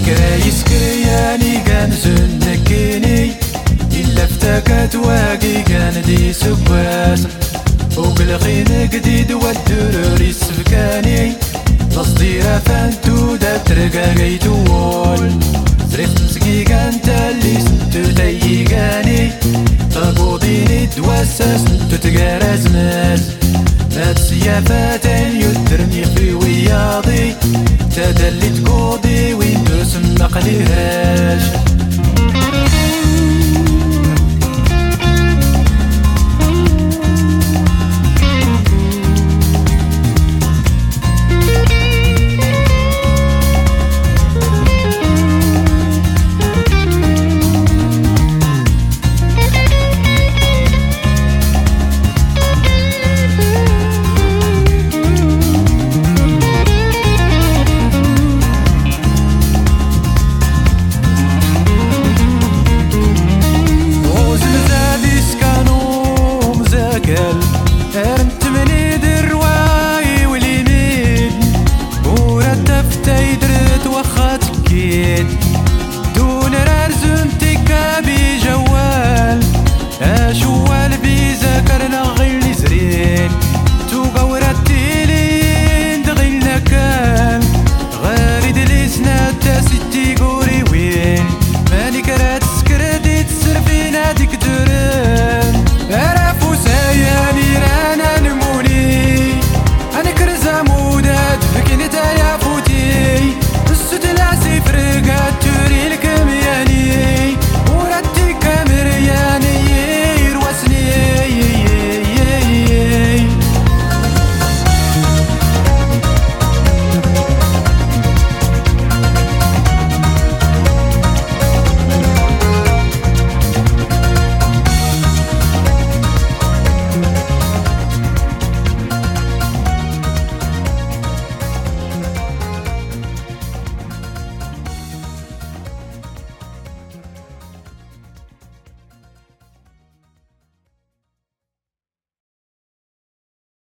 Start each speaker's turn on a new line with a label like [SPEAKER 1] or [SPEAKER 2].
[SPEAKER 1] كا يسكرياني كان زنكيني إلا افتكت واقي كان دي سباس فوق الغين جديد والدرر يسفكاني. تصدير فانتو دا ترقا قيتوول زريخت مسكي كان تالي سنتو تيقاني. تقوضيني توسس تتقارز ناس هاد سيافات يدرني في وياضي. تدلي تقوضي قليهاش